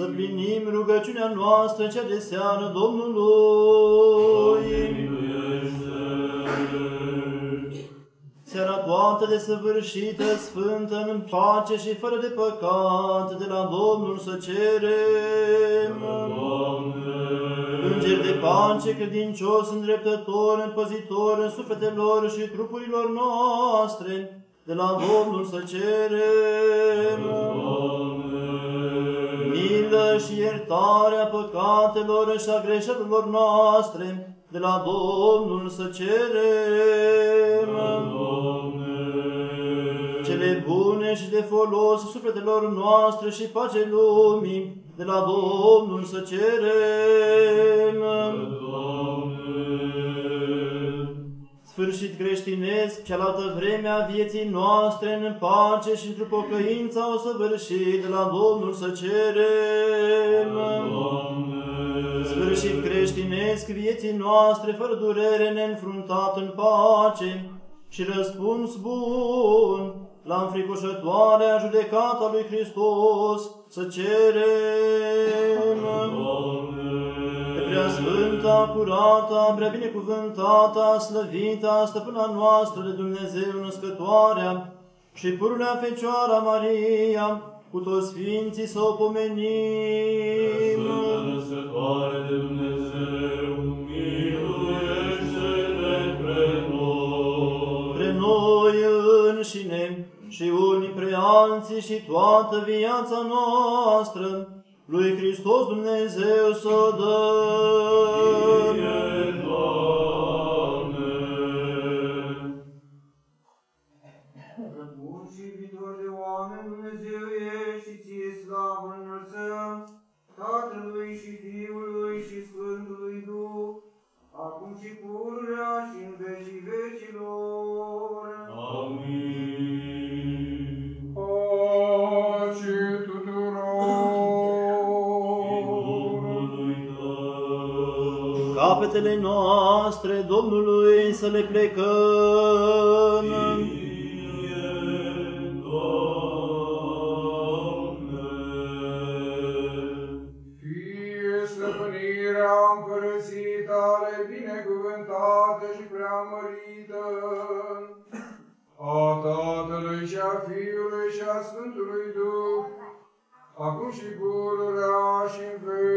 Să plinim rugăciunea noastră cea de seară Domnului. Seara toată desăvârșită, sfântă, în pace și fără de păcat, de la Domnul să cerem. Îngeri de pace, credincios, îndreptător, împăzitor în sufletelor și trupurilor noastre, de la Domnul să cerem. Milă și iertarea păcatelor și a greșelilor noastre, de la Domnul să cerem. Cele bune și de folos sufletelor noastre și pace lumii, de la Domnul să cerem. Sfârșit creștinesc, cealaltă vreme a vieții noastre în pace și într-o pocăință o să vârși, de la Domnul să cerem. Sfârșit creștinesc vieții noastre fără durere neînfruntat în pace și răspuns bun la înfricoșătoarea judecata lui Hristos să cerem. Pe prea sfânta, curata, prea binecuvântata, slăvita, stăpâna noastră de Dumnezeu născătoarea și pururea Fecioara Maria, cu toți Sfinții să o pomenim. Sfântă născătoare de Dumnezeu, miluiește-ne pre noi. Pre noi înșine și unii pre alții și toată viața noastră, lui Hristos Dumnezeu să o dăm. Fie, Doamne. Bun și iubitor de oameni, Dumnezeu ești și ție slavă înălțăm, Tatălui și Fiului și Sfântului Duh, acum și pururea și în vecii vecilor. Capetele noastre Domnului să le plecăm. Fie, Doamne. Fie stăpânirea împărăției tale binecuvântată și preamărită a Tatălui și a Fiului și a Sfântului Duh, acum și pururea și în vecii vecilor.